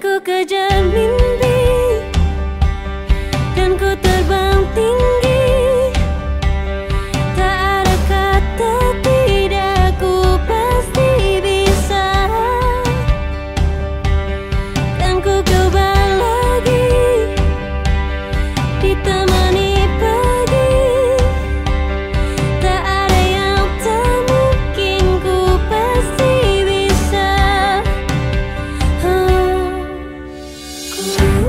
ku kejar mimpi Dan ku terbang